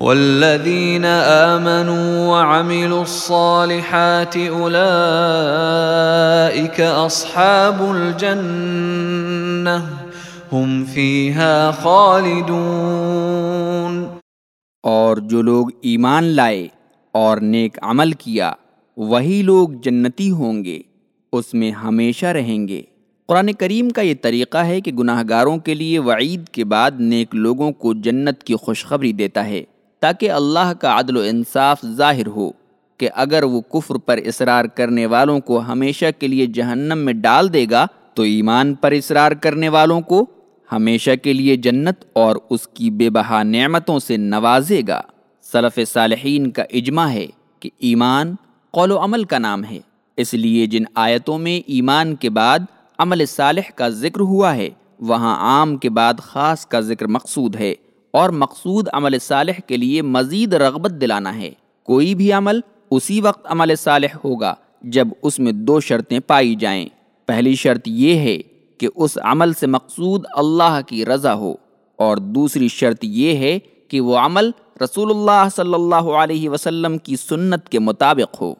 والذین آمنوا وعملوا الصالحات اولئیک اصحاب الجنہ ہم فیہا خالدون اور جو لوگ ایمان لائے اور نیک عمل کیا، وہی لوگ جنتی ہوں گے، اس میں ہمیشہ رہیں گے۔ قرآن کریم کا یہ طریقہ ہے کہ گناہ گاروں کے لیے وعید کے بعد نیک لوگوں کو جنت کی خوشخبری دیتا ہے۔ تاکہ اللہ کا عدل و انصاف ظاہر ہو کہ اگر وہ کفر پر اصرار کرنے والوں کو ہمیشہ کے لیے جہنم میں ڈال دے گا تو ایمان پر اصرار کرنے والوں کو ہمیشہ کے لیے جنت اور اس کی بے بہا نعمتوں سے نوازے گا۔ صلف صالحین کا اجماع ہے کہ ایمان قول و عمل کا نام ہے۔ اس لیے جن آیتوں میں ایمان کے بعد عمل صالح کا ذکر ہوا ہے، وہاں عام کے بعد خاص کا ذکر مقصود ہے۔ اور مقصود عمل صالح کے لیے مزید رغبت دلانا ہے۔ کوئی بھی عمل اسی وقت عمل صالح ہوگا جب اس میں دو شرطیں پائی جائیں۔ پہلی شرط یہ ہے کہ اس عمل سے مقصود اللہ کی رضا ہو اور دوسری شرط یہ ہے کہ وہ عمل رسول اللہ صلی اللہ علیہ وسلم کی سنت کے مطابق ہو۔